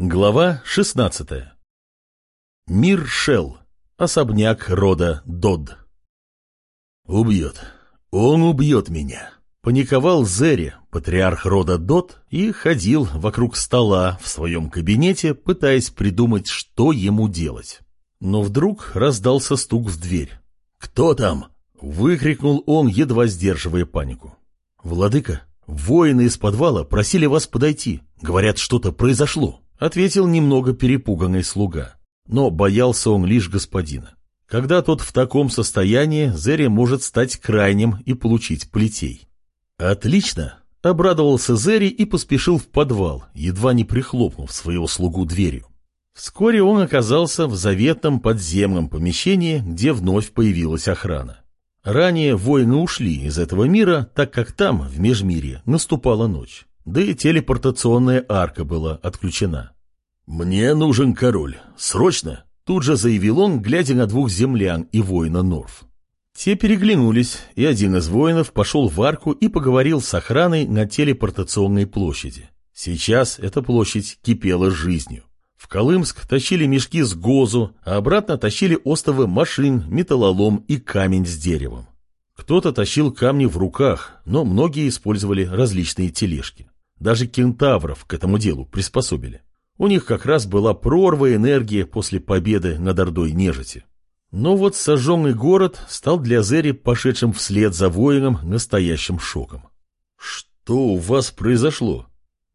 Глава 16. Мир Шел. Особняк рода Дод. «Убьет. Он убьет меня», — паниковал Зери, патриарх рода Дод, и ходил вокруг стола в своем кабинете, пытаясь придумать, что ему делать. Но вдруг раздался стук в дверь. «Кто там?» — выкрикнул он, едва сдерживая панику. «Владыка, воины из подвала просили вас подойти. Говорят, что-то произошло». — ответил немного перепуганный слуга. Но боялся он лишь господина. Когда тот в таком состоянии, Зерри может стать крайним и получить плетей. «Отлично!» — обрадовался Зерри и поспешил в подвал, едва не прихлопнув своего слугу дверью. Вскоре он оказался в заветном подземном помещении, где вновь появилась охрана. Ранее воины ушли из этого мира, так как там, в Межмирье, наступала ночь да и телепортационная арка была отключена. «Мне нужен король. Срочно!» Тут же заявил он, глядя на двух землян и воина Норф. Те переглянулись, и один из воинов пошел в арку и поговорил с охраной на телепортационной площади. Сейчас эта площадь кипела жизнью. В Колымск тащили мешки с гозу, а обратно тащили остовы машин, металлолом и камень с деревом. Кто-то тащил камни в руках, но многие использовали различные тележки. Даже кентавров к этому делу приспособили. У них как раз была прорва энергии после победы над Ордой Нежити. Но вот сожженный город стал для Зери, пошедшим вслед за воином, настоящим шоком. «Что у вас произошло?»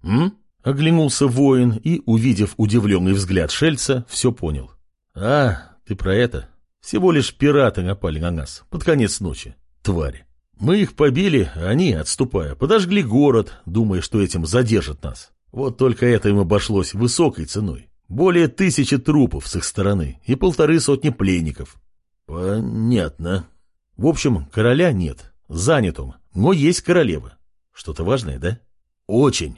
«М?» — оглянулся воин и, увидев удивленный взгляд Шельца, все понял. «А, ты про это? Всего лишь пираты напали на нас под конец ночи. Твари. Мы их побили, они, отступая, подожгли город, думая, что этим задержат нас. Вот только это им обошлось высокой ценой. Более тысячи трупов с их стороны и полторы сотни пленников. Понятно. В общем, короля нет. Занят он, но есть королева. Что-то важное, да? Очень.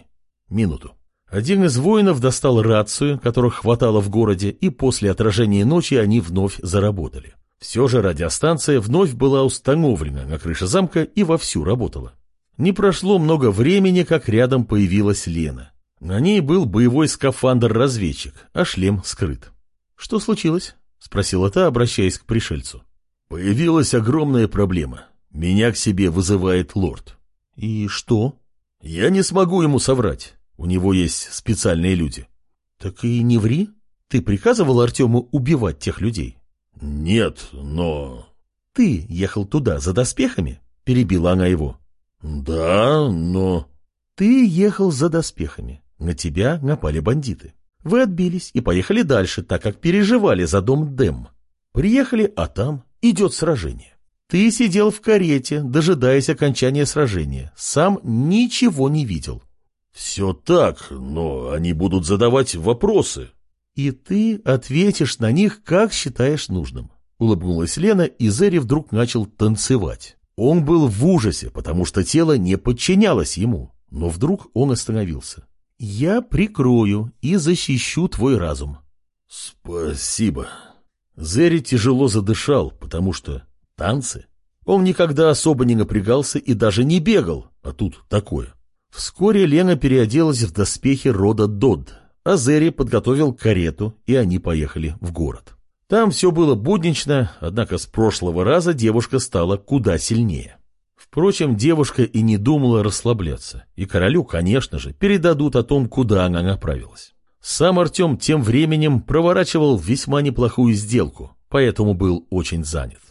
Минуту. Один из воинов достал рацию, которых хватало в городе, и после отражения ночи они вновь заработали. Все же радиостанция вновь была установлена на крыше замка и вовсю работала. Не прошло много времени, как рядом появилась Лена. На ней был боевой скафандр-разведчик, а шлем скрыт. «Что случилось?» — спросила та, обращаясь к пришельцу. «Появилась огромная проблема. Меня к себе вызывает лорд». «И что?» «Я не смогу ему соврать. У него есть специальные люди». «Так и не ври. Ты приказывал Артему убивать тех людей?» «Нет, но...» «Ты ехал туда за доспехами?» — перебила она его. «Да, но...» «Ты ехал за доспехами. На тебя напали бандиты. Вы отбились и поехали дальше, так как переживали за дом Дэм. Приехали, а там идет сражение. Ты сидел в карете, дожидаясь окончания сражения. Сам ничего не видел». «Все так, но они будут задавать вопросы», «И ты ответишь на них, как считаешь нужным», — улыбнулась Лена, и Зери вдруг начал танцевать. Он был в ужасе, потому что тело не подчинялось ему, но вдруг он остановился. «Я прикрою и защищу твой разум». «Спасибо». Зери тяжело задышал, потому что танцы. Он никогда особо не напрягался и даже не бегал, а тут такое. Вскоре Лена переоделась в доспехи рода Дод, Азери подготовил карету, и они поехали в город. Там все было буднично, однако с прошлого раза девушка стала куда сильнее. Впрочем, девушка и не думала расслабляться, и королю, конечно же, передадут о том, куда она направилась. Сам Артем тем временем проворачивал весьма неплохую сделку, поэтому был очень занят.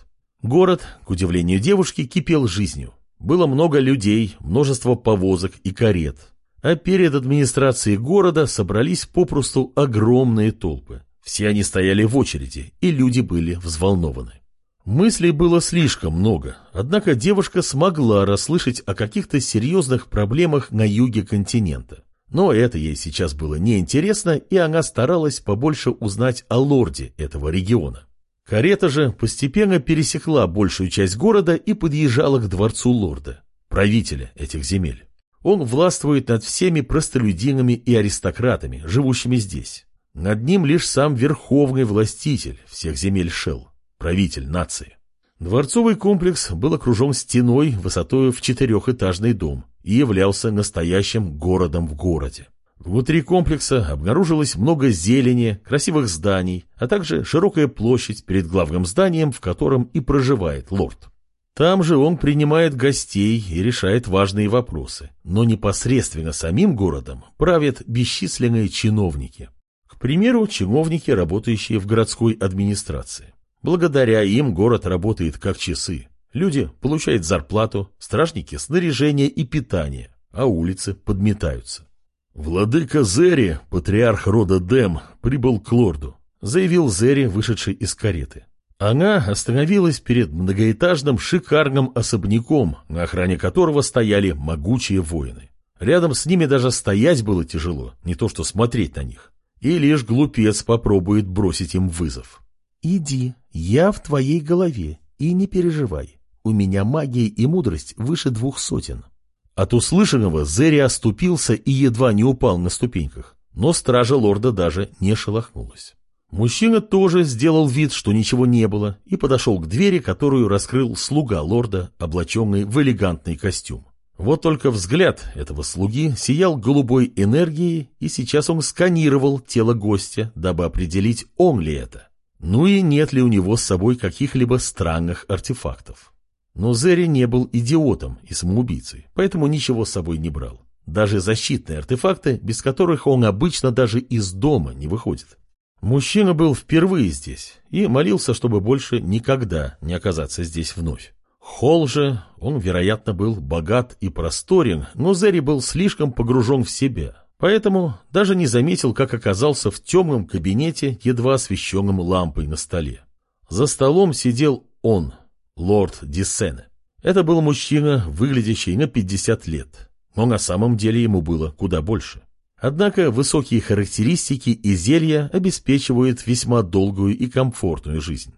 Город, к удивлению девушки, кипел жизнью. Было много людей, множество повозок и карет, а перед администрацией города собрались попросту огромные толпы. Все они стояли в очереди, и люди были взволнованы. Мыслей было слишком много, однако девушка смогла расслышать о каких-то серьезных проблемах на юге континента. Но это ей сейчас было неинтересно, и она старалась побольше узнать о лорде этого региона. Карета же постепенно пересекла большую часть города и подъезжала к дворцу лорда, правителя этих земель. Он властвует над всеми простолюдинами и аристократами, живущими здесь. Над ним лишь сам верховный властитель всех земель Шел, правитель нации. Дворцовый комплекс был окружен стеной высотой в четырехэтажный дом и являлся настоящим городом в городе. Внутри комплекса обнаружилось много зелени, красивых зданий, а также широкая площадь перед главным зданием, в котором и проживает лорд. Там же он принимает гостей и решает важные вопросы, но непосредственно самим городом правят бесчисленные чиновники. К примеру, чиновники, работающие в городской администрации. Благодаря им город работает как часы. Люди получают зарплату, стражники – снаряжение и питание, а улицы подметаются. «Владыка Зери, патриарх рода Дем, прибыл к лорду», заявил Зери, вышедший из кареты. Она остановилась перед многоэтажным шикарным особняком, на охране которого стояли могучие воины. Рядом с ними даже стоять было тяжело, не то что смотреть на них. И лишь глупец попробует бросить им вызов. «Иди, я в твоей голове, и не переживай. У меня магия и мудрость выше двух сотен». От услышанного Зерри оступился и едва не упал на ступеньках, но стража лорда даже не шелохнулась. Мужчина тоже сделал вид, что ничего не было, и подошел к двери, которую раскрыл слуга лорда, облаченный в элегантный костюм. Вот только взгляд этого слуги сиял голубой энергией, и сейчас он сканировал тело гостя, дабы определить, он ли это. Ну и нет ли у него с собой каких-либо странных артефактов. Но Зерри не был идиотом и самоубийцей, поэтому ничего с собой не брал. Даже защитные артефакты, без которых он обычно даже из дома не выходит. Мужчина был впервые здесь и молился, чтобы больше никогда не оказаться здесь вновь. Холл же, он, вероятно, был богат и просторен, но Зерри был слишком погружен в себя, поэтому даже не заметил, как оказался в темном кабинете, едва освещенном лампой на столе. За столом сидел он, лорд Диссене. Это был мужчина, выглядящий на 50 лет, но на самом деле ему было куда больше. Однако высокие характеристики и зелья обеспечивают весьма долгую и комфортную жизнь.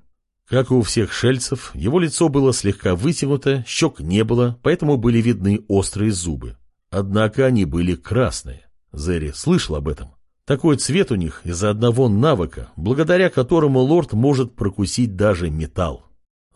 Как и у всех шельцев, его лицо было слегка вытянуто, щек не было, поэтому были видны острые зубы. Однако они были красные. Зерри слышал об этом. Такой цвет у них из-за одного навыка, благодаря которому лорд может прокусить даже металл.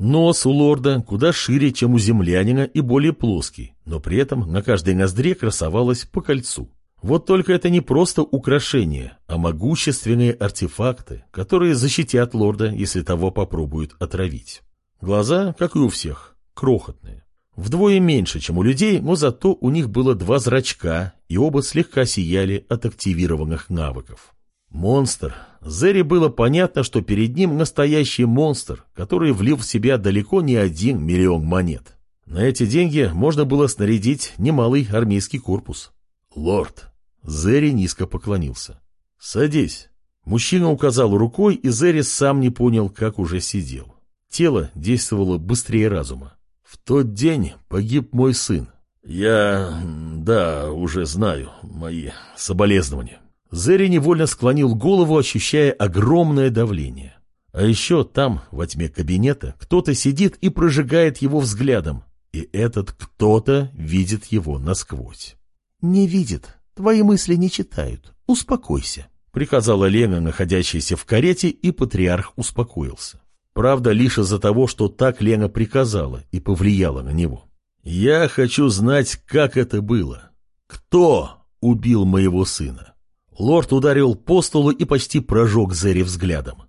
Нос у лорда куда шире, чем у землянина и более плоский, но при этом на каждой ноздре красовалось по кольцу. Вот только это не просто украшения, а могущественные артефакты, которые защитят лорда, если того попробуют отравить. Глаза, как и у всех, крохотные. Вдвое меньше, чем у людей, но зато у них было два зрачка, и оба слегка сияли от активированных навыков. Монстр. Зерри было понятно, что перед ним настоящий монстр, который влил в себя далеко не один миллион монет. На эти деньги можно было снарядить немалый армейский корпус. «Лорд!» Зерри низко поклонился. «Садись!» Мужчина указал рукой, и Зерри сам не понял, как уже сидел. Тело действовало быстрее разума. «В тот день погиб мой сын. Я... да, уже знаю. Мои соболезнования». Зерри невольно склонил голову, ощущая огромное давление. А еще там, во тьме кабинета, кто-то сидит и прожигает его взглядом, и этот кто-то видит его насквозь. «Не видит. Твои мысли не читают. Успокойся», — приказала Лена, находящаяся в карете, и патриарх успокоился. Правда, лишь из-за того, что так Лена приказала и повлияла на него. «Я хочу знать, как это было. Кто убил моего сына?» Лорд ударил по столу и почти прожег Зерри взглядом.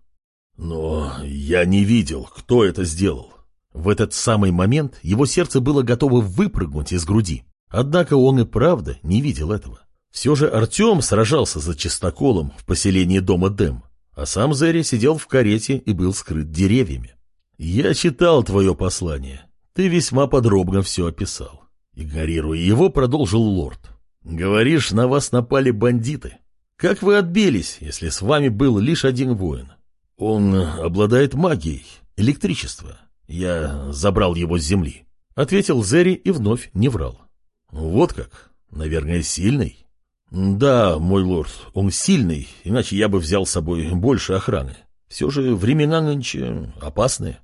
«Но я не видел, кто это сделал». В этот самый момент его сердце было готово выпрыгнуть из груди. Однако он и правда не видел этого. Все же Артем сражался за чистоколом в поселении дома Дэм, а сам Зерри сидел в карете и был скрыт деревьями. «Я читал твое послание. Ты весьма подробно все описал». Игнорируя его, продолжил лорд. «Говоришь, на вас напали бандиты. Как вы отбились, если с вами был лишь один воин? Он обладает магией, электричество. Я забрал его с земли. Ответил Зери и вновь не врал. Вот как? Наверное, сильный? Да, мой лорд, он сильный, иначе я бы взял с собой больше охраны. Все же времена нынче опасные.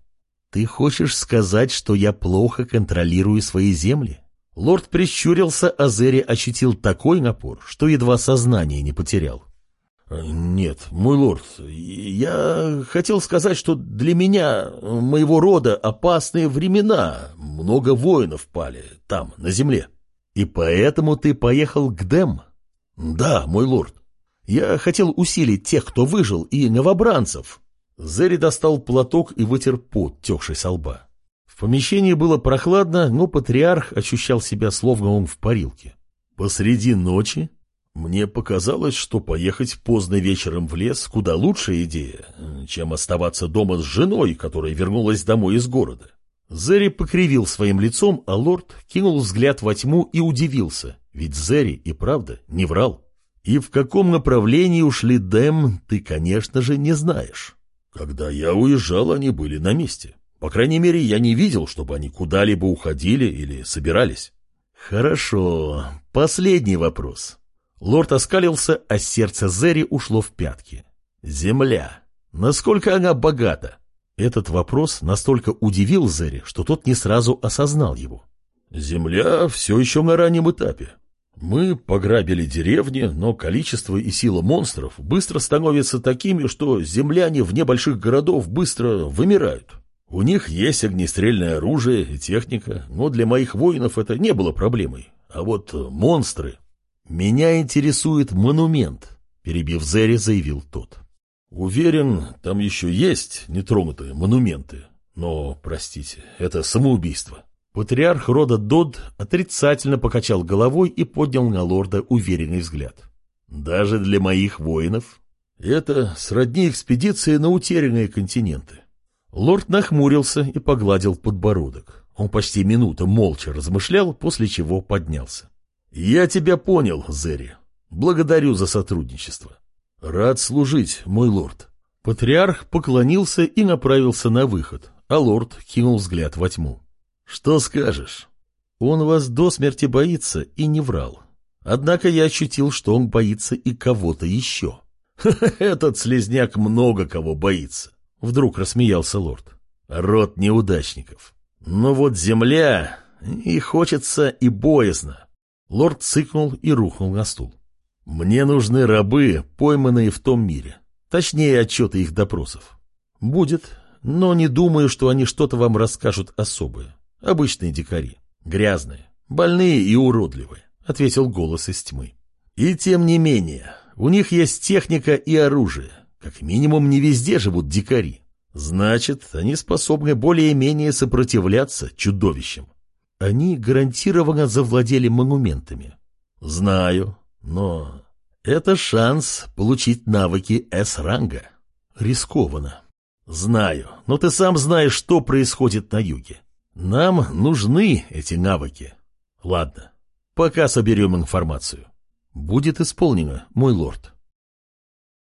Ты хочешь сказать, что я плохо контролирую свои земли? Лорд прищурился, а Зерри ощутил такой напор, что едва сознание не потерял. «Нет, мой лорд, я хотел сказать, что для меня, моего рода, опасные времена. Много воинов пали там, на земле. И поэтому ты поехал к Дэм?» Да, мой лорд. Я хотел усилить тех, кто выжил, и новобранцев. Зери достал платок и вытер пот, текший со лба. В помещении было прохладно, но патриарх ощущал себя словно он в парилке. Посреди ночи мне показалось, что поехать поздно вечером в лес куда лучшая идея, чем оставаться дома с женой, которая вернулась домой из города. Зери покривил своим лицом, а лорд кинул взгляд во тьму и удивился, ведь Зери и правда не врал. И в каком направлении ушли Дэм, ты, конечно же, не знаешь. Когда я уезжал, они были на месте. По крайней мере, я не видел, чтобы они куда-либо уходили или собирались. Хорошо. Последний вопрос. Лорд оскалился, а сердце Зери ушло в пятки. Земля. Насколько она богата? Этот вопрос настолько удивил Зери, что тот не сразу осознал его. Земля все еще на раннем этапе. Мы пограбили деревни, но количество и сила монстров быстро становятся такими, что земляне вне больших городов быстро вымирают. У них есть огнестрельное оружие и техника, но для моих воинов это не было проблемой. А вот монстры... «Меня интересует монумент», — перебив Зери, заявил тот. «Уверен, там еще есть нетронутые монументы. Но, простите, это самоубийство». Патриарх рода Дод отрицательно покачал головой и поднял на лорда уверенный взгляд. «Даже для моих воинов? Это сродни экспедиции на утерянные континенты». Лорд нахмурился и погладил подбородок. Он почти минуту молча размышлял, после чего поднялся. «Я тебя понял, Зерри. Благодарю за сотрудничество. Рад служить, мой лорд». Патриарх поклонился и направился на выход, а лорд кинул взгляд во тьму. «Что скажешь?» «Он вас до смерти боится и не врал. Однако я ощутил, что он боится и кого-то еще». «Этот слезняк много кого боится», — вдруг рассмеялся лорд. «Род неудачников. Но вот земля, и хочется, и боязно. Лорд цыкнул и рухнул на стул. «Мне нужны рабы, пойманные в том мире. Точнее, отчеты их допросов. Будет, но не думаю, что они что-то вам расскажут особое. Обычные дикари. Грязные, больные и уродливые», — ответил голос из тьмы. «И тем не менее, у них есть техника и оружие. Как минимум, не везде живут дикари. Значит, они способны более-менее сопротивляться чудовищам. Они гарантированно завладели монументами. Знаю, но это шанс получить навыки С-ранга. Рискованно. Знаю, но ты сам знаешь, что происходит на юге. Нам нужны эти навыки. Ладно, пока соберем информацию. Будет исполнено, мой лорд.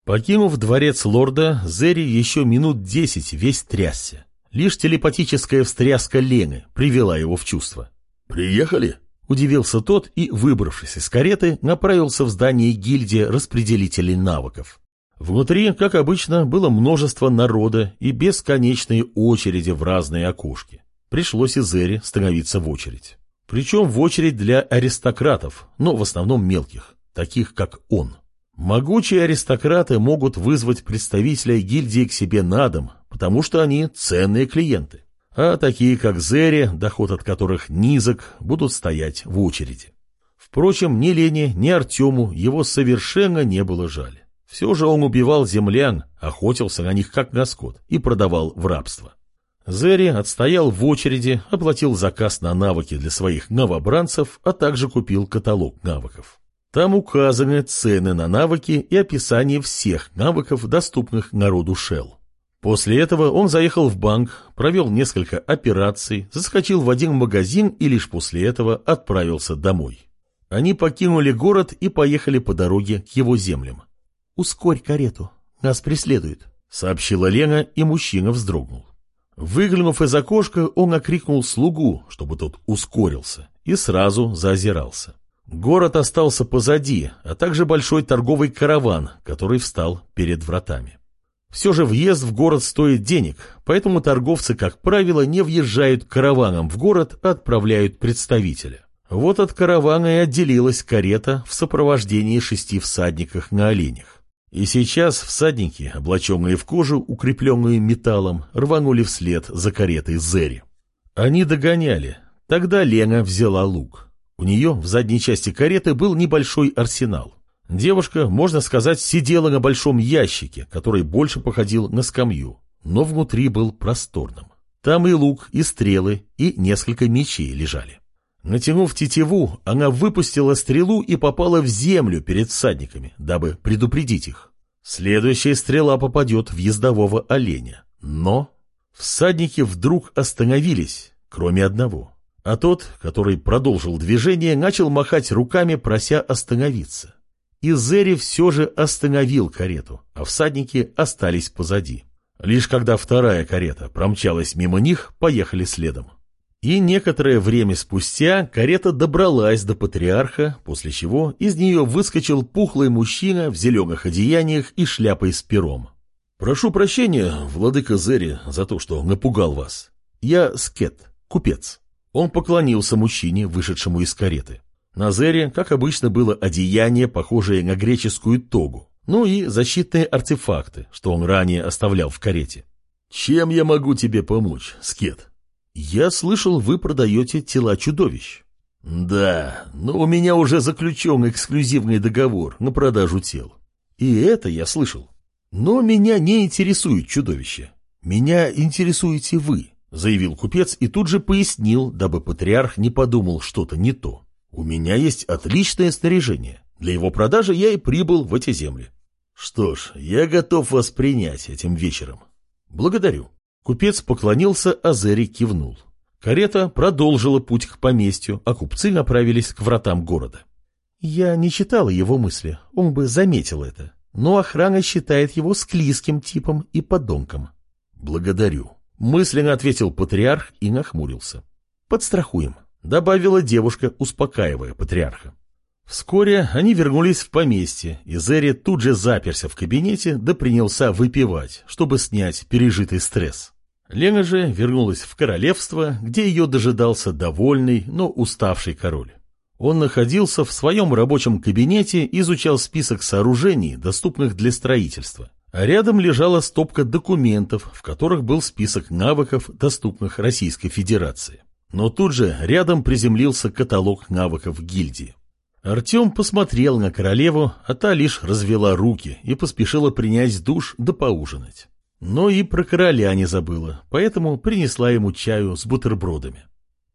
Покинув дворец лорда, Зери еще минут десять весь трясся. Лишь телепатическая встряска Лены привела его в чувство. «Приехали?» – удивился тот и, выбравшись из кареты, направился в здание гильдии распределителей навыков. Внутри, как обычно, было множество народа и бесконечные очереди в разные окошки. Пришлось и Зере становиться в очередь. Причем в очередь для аристократов, но в основном мелких, таких как он. Могучие аристократы могут вызвать представителя гильдии к себе на дом, потому что они ценные клиенты. А такие, как Зери, доход от которых низок, будут стоять в очереди. Впрочем, ни Лене, ни Артему его совершенно не было жаль. Все же он убивал землян, охотился на них как на скот и продавал в рабство. Зери отстоял в очереди, оплатил заказ на навыки для своих новобранцев, а также купил каталог навыков. Там указаны цены на навыки и описание всех навыков, доступных народу Shell. После этого он заехал в банк, провел несколько операций, заскочил в один магазин и лишь после этого отправился домой. Они покинули город и поехали по дороге к его землям. «Ускорь карету, нас преследуют», — сообщила Лена, и мужчина вздрогнул. Выглянув из окошка, он окрикнул слугу, чтобы тот ускорился, и сразу заозирался. Город остался позади, а также большой торговый караван, который встал перед вратами. Все же въезд в город стоит денег, поэтому торговцы, как правило, не въезжают караваном в город, а отправляют представителя. Вот от каравана и отделилась карета в сопровождении шести всадников на оленях. И сейчас всадники, облаченные в кожу, укрепленную металлом, рванули вслед за каретой Зери. Они догоняли. Тогда Лена взяла лук. У нее в задней части кареты был небольшой арсенал. Девушка, можно сказать, сидела на большом ящике, который больше походил на скамью, но внутри был просторным. Там и лук, и стрелы, и несколько мечей лежали. Натянув тетиву, она выпустила стрелу и попала в землю перед всадниками, дабы предупредить их. Следующая стрела попадет в ездового оленя. Но всадники вдруг остановились, кроме одного. А тот, который продолжил движение, начал махать руками, прося остановиться. И Зери все же остановил карету, а всадники остались позади. Лишь когда вторая карета промчалась мимо них, поехали следом. И некоторое время спустя карета добралась до патриарха, после чего из нее выскочил пухлый мужчина в зеленых одеяниях и шляпой с пером. «Прошу прощения, владыка Зери, за то, что напугал вас. Я Скет, купец». Он поклонился мужчине, вышедшему из кареты. На Зере, как обычно, было одеяние, похожее на греческую тогу, ну и защитные артефакты, что он ранее оставлял в карете. «Чем я могу тебе помочь, Скет?» «Я слышал, вы продаете тела чудовищ». «Да, но у меня уже заключен эксклюзивный договор на продажу тел. И это я слышал. Но меня не интересует чудовище. Меня интересуете вы», — заявил купец и тут же пояснил, дабы патриарх не подумал что-то не то. «У меня есть отличное снаряжение. Для его продажи я и прибыл в эти земли». «Что ж, я готов вас принять этим вечером». «Благодарю». Купец поклонился, а Зери кивнул. Карета продолжила путь к поместью, а купцы направились к вратам города. Я не читала его мысли, он бы заметил это. Но охрана считает его склизким типом и подонком. Благодарю. Мысленно ответил патриарх и нахмурился. Подстрахуем, добавила девушка, успокаивая патриарха. Вскоре они вернулись в поместье, и Зери тут же заперся в кабинете, да принялся выпивать, чтобы снять пережитый стресс. Лена же вернулась в королевство, где ее дожидался довольный, но уставший король. Он находился в своем рабочем кабинете изучал список сооружений, доступных для строительства. А рядом лежала стопка документов, в которых был список навыков, доступных Российской Федерации. Но тут же рядом приземлился каталог навыков гильдии. Артем посмотрел на королеву, а та лишь развела руки и поспешила принять душ да поужинать. Но и про короля не забыла, поэтому принесла ему чаю с бутербродами.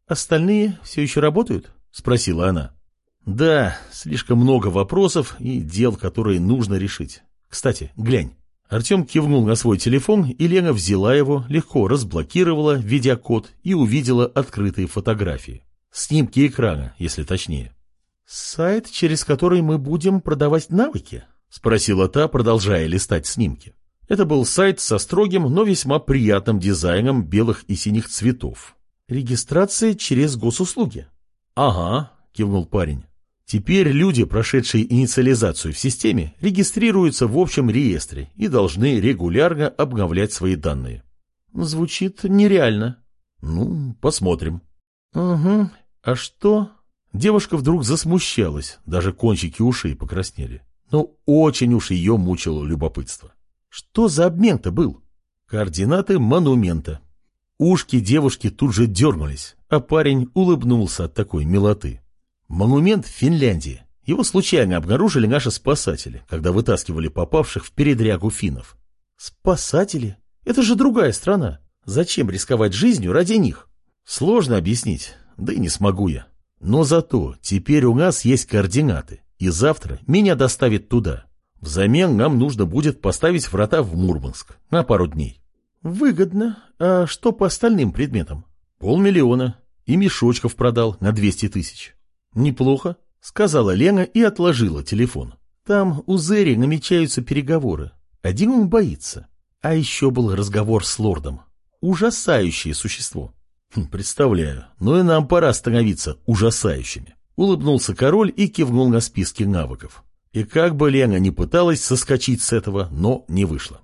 «Остальные все еще работают?» — спросила она. «Да, слишком много вопросов и дел, которые нужно решить. Кстати, глянь». Артем кивнул на свой телефон, и Лена взяла его, легко разблокировала, введя код, и увидела открытые фотографии. Снимки экрана, если точнее. «Сайт, через который мы будем продавать навыки?» — спросила та, продолжая листать снимки. Это был сайт со строгим, но весьма приятным дизайном белых и синих цветов. Регистрация через госуслуги. Ага, кивнул парень. Теперь люди, прошедшие инициализацию в системе, регистрируются в общем реестре и должны регулярно обновлять свои данные. Звучит нереально. Ну, посмотрим. Угу. А что? Девушка вдруг засмущалась, даже кончики ушей покраснели. Но очень уж ее мучило любопытство. Что за обмен-то был? Координаты монумента. Ушки девушки тут же дернулись, а парень улыбнулся от такой милоты. Монумент в Финляндии. Его случайно обнаружили наши спасатели, когда вытаскивали попавших в передрягу финнов. Спасатели? Это же другая страна. Зачем рисковать жизнью ради них? Сложно объяснить, да и не смогу я. Но зато теперь у нас есть координаты, и завтра меня доставят туда. Взамен нам нужно будет поставить врата в Мурманск на пару дней. Выгодно. А что по остальным предметам? Полмиллиона. И мешочков продал на 200 тысяч. Неплохо, сказала Лена и отложила телефон. Там у Зери намечаются переговоры. Один он боится. А еще был разговор с лордом. Ужасающее существо. Хм, представляю, но и нам пора становиться ужасающими. Улыбнулся король и кивнул на списки навыков. И как бы Лена ни пыталась соскочить с этого, но не вышло.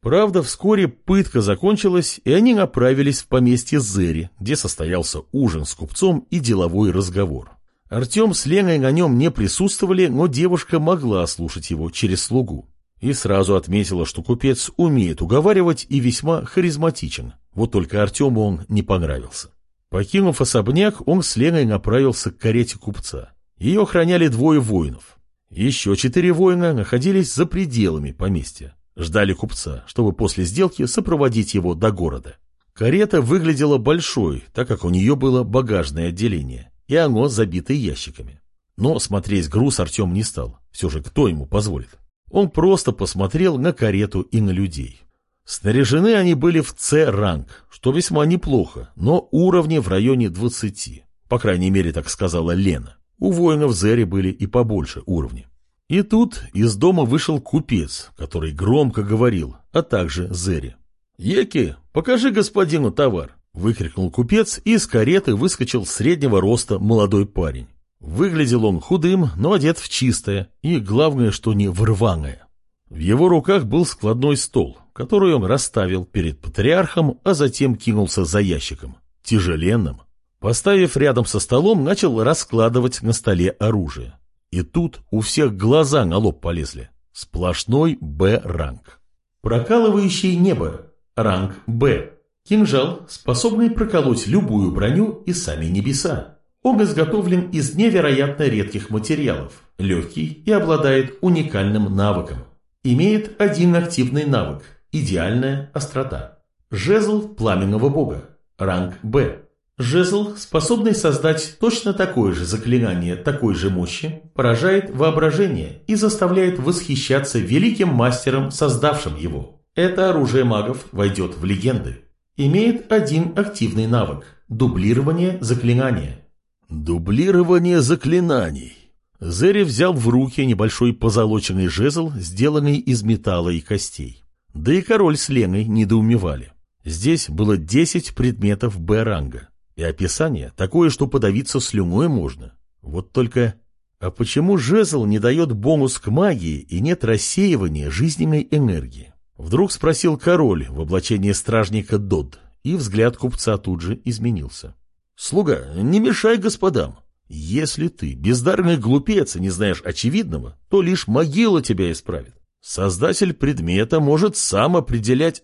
Правда, вскоре пытка закончилась, и они направились в поместье Зери, где состоялся ужин с купцом и деловой разговор. Артем с Леной на нем не присутствовали, но девушка могла слушать его через слугу. И сразу отметила, что купец умеет уговаривать и весьма харизматичен. Вот только Артему он не понравился. Покинув особняк, он с Леной направился к карете купца. Ее охраняли двое воинов. Еще четыре воина находились за пределами поместья. Ждали купца, чтобы после сделки сопроводить его до города. Карета выглядела большой, так как у нее было багажное отделение, и оно забито ящиками. Но смотреть груз Артем не стал. Все же кто ему позволит? Он просто посмотрел на карету и на людей. Снаряжены они были в С-ранг, что весьма неплохо, но уровни в районе 20. По крайней мере, так сказала Лена. У воинов Зери были и побольше уровни. И тут из дома вышел купец, который громко говорил, а также Зери. «Еки, покажи господину товар!» — выкрикнул купец, и из кареты выскочил среднего роста молодой парень. Выглядел он худым, но одет в чистое, и главное, что не в рваное. В его руках был складной стол, который он расставил перед патриархом, а затем кинулся за ящиком, тяжеленным. Поставив рядом со столом, начал раскладывать на столе оружие. И тут у всех глаза на лоб полезли. Сплошной Б-ранг. Прокалывающий небо. Ранг Б. Кинжал, способный проколоть любую броню и сами небеса. Он изготовлен из невероятно редких материалов, легкий и обладает уникальным навыком. Имеет один активный навык – идеальная острота. Жезл пламенного бога. Ранг Б. Жезл, способный создать точно такое же заклинание такой же мощи, поражает воображение и заставляет восхищаться великим мастером, создавшим его. Это оружие магов войдет в легенды. Имеет один активный навык – дублирование заклинания. Дублирование заклинаний. Зери взял в руки небольшой позолоченный жезл, сделанный из металла и костей. Да и король с Леной недоумевали. Здесь было 10 предметов Б-ранга. И описание такое, что подавиться слюной можно. Вот только... А почему жезл не дает бонус к магии и нет рассеивания жизненной энергии? Вдруг спросил король в облачении стражника Дод, и взгляд купца тут же изменился. «Слуга, не мешай господам. Если ты бездарный глупец не знаешь очевидного, то лишь могила тебя исправит. Создатель предмета может сам определять,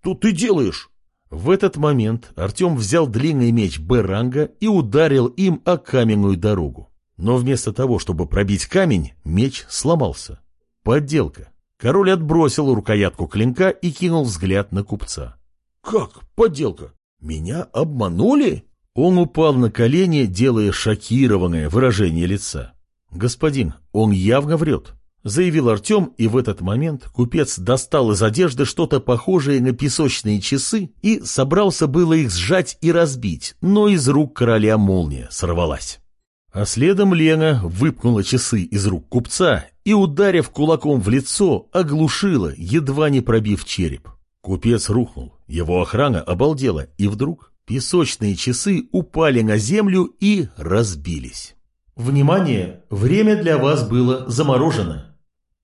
что ты делаешь». В этот момент Артем взял длинный меч Б-ранга и ударил им о каменную дорогу. Но вместо того, чтобы пробить камень, меч сломался. Подделка. Король отбросил рукоятку клинка и кинул взгляд на купца. «Как подделка? Меня обманули?» Он упал на колени, делая шокированное выражение лица. «Господин, он явно врет заявил Артем, и в этот момент купец достал из одежды что-то похожее на песочные часы и собрался было их сжать и разбить, но из рук короля молния сорвалась. А следом Лена выпнула часы из рук купца и, ударив кулаком в лицо, оглушила, едва не пробив череп. Купец рухнул, его охрана обалдела, и вдруг песочные часы упали на землю и разбились. «Внимание! Время для вас было заморожено!»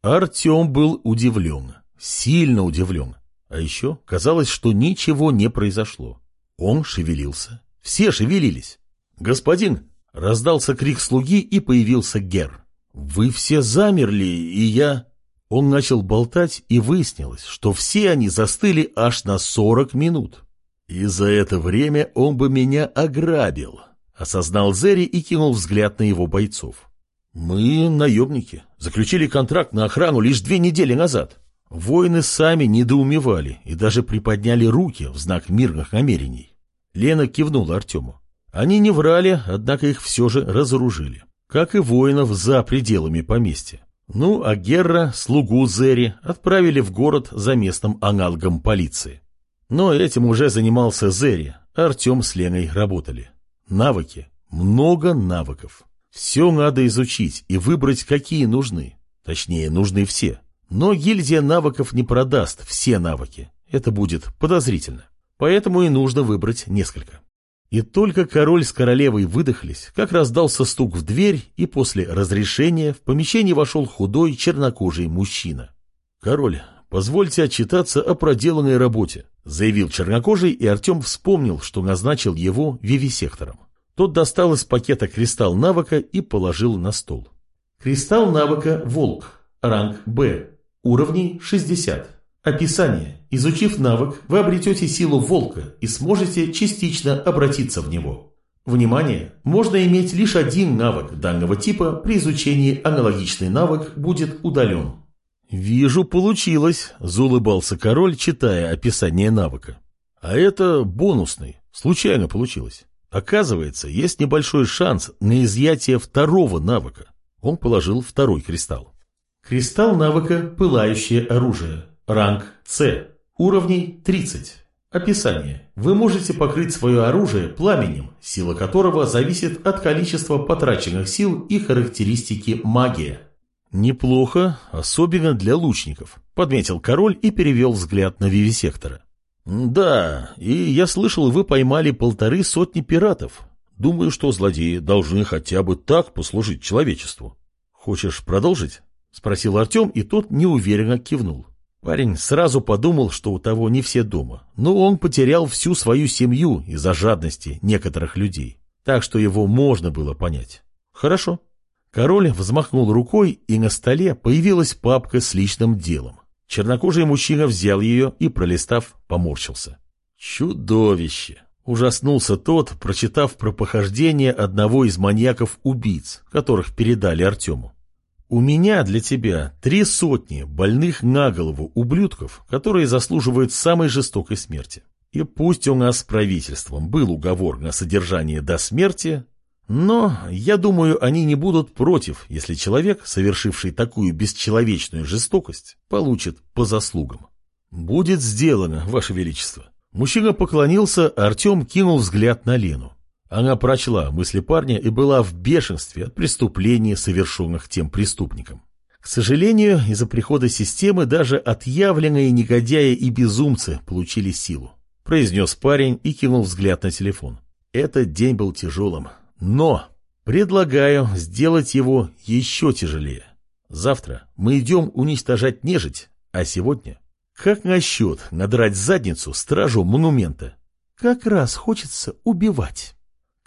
Артем был удивлен, сильно удивлен. А еще казалось, что ничего не произошло. Он шевелился. Все шевелились. «Господин!» — раздался крик слуги, и появился Гер. «Вы все замерли, и я...» Он начал болтать, и выяснилось, что все они застыли аж на сорок минут. И за это время он бы меня ограбил, осознал Зери и кинул взгляд на его бойцов. Мы наемники. Заключили контракт на охрану лишь две недели назад. Воины сами недоумевали и даже приподняли руки в знак мирных намерений. Лена кивнула Артему. Они не врали, однако их все же разоружили. Как и воинов за пределами поместья. Ну, а Герра, слугу Зери, отправили в город за местным аналогом полиции. Но этим уже занимался Зери, а Артем с Леной работали. Навыки. Много навыков. Все надо изучить и выбрать, какие нужны. Точнее, нужны все. Но гильдия навыков не продаст все навыки. Это будет подозрительно. Поэтому и нужно выбрать несколько. И только король с королевой выдохлись, как раздался стук в дверь, и после разрешения в помещение вошел худой чернокожий мужчина. «Король, позвольте отчитаться о проделанной работе», заявил чернокожий, и Артем вспомнил, что назначил его вивисектором. Тот достал из пакета кристалл навыка и положил на стол. Кристалл навыка «Волк». Ранг «Б». Уровни 60. Описание. Изучив навык, вы обретете силу волка и сможете частично обратиться в него. Внимание! Можно иметь лишь один навык данного типа, при изучении аналогичный навык будет удален. «Вижу, получилось», – заулыбался король, читая описание навыка. «А это бонусный, случайно получилось. Оказывается, есть небольшой шанс на изъятие второго навыка». Он положил второй кристалл. Кристалл навыка «Пылающее оружие». Ранг С. Уровней 30. Описание. Вы можете покрыть свое оружие пламенем, сила которого зависит от количества потраченных сил и характеристики магия. Неплохо, особенно для лучников, подметил король и перевел взгляд на вивисектора. Да, и я слышал, вы поймали полторы сотни пиратов. Думаю, что злодеи должны хотя бы так послужить человечеству. Хочешь продолжить? Спросил Артем, и тот неуверенно кивнул. Парень сразу подумал, что у того не все дома, но он потерял всю свою семью из-за жадности некоторых людей, так что его можно было понять. Хорошо. Король взмахнул рукой, и на столе появилась папка с личным делом. Чернокожий мужчина взял ее и, пролистав, поморщился. Чудовище! Ужаснулся тот, прочитав про похождение одного из маньяков-убийц, которых передали Артему. У меня для тебя три сотни больных на голову ублюдков, которые заслуживают самой жестокой смерти. И пусть у нас с правительством был уговор на содержание до смерти, но, я думаю, они не будут против, если человек, совершивший такую бесчеловечную жестокость, получит по заслугам. Будет сделано, Ваше Величество. Мужчина поклонился, Артем кинул взгляд на Лену. Она прочла мысли парня и была в бешенстве от преступлений, совершенных тем преступником. К сожалению, из-за прихода системы даже отъявленные негодяи и безумцы получили силу. Произнес парень и кинул взгляд на телефон. Этот день был тяжелым. Но предлагаю сделать его еще тяжелее. Завтра мы идем уничтожать нежить, а сегодня... Как насчет надрать задницу стражу монумента? Как раз хочется убивать.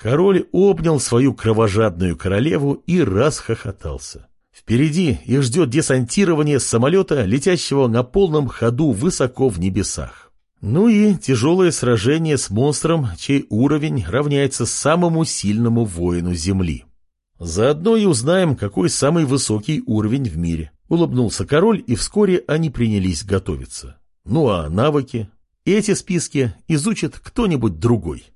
Король обнял свою кровожадную королеву и расхохотался. Впереди их ждет десантирование самолета, летящего на полном ходу высоко в небесах. Ну и тяжелое сражение с монстром, чей уровень равняется самому сильному воину Земли. Заодно и узнаем, какой самый высокий уровень в мире. Улыбнулся король, и вскоре они принялись готовиться. Ну а навыки? Эти списки изучит кто-нибудь другой.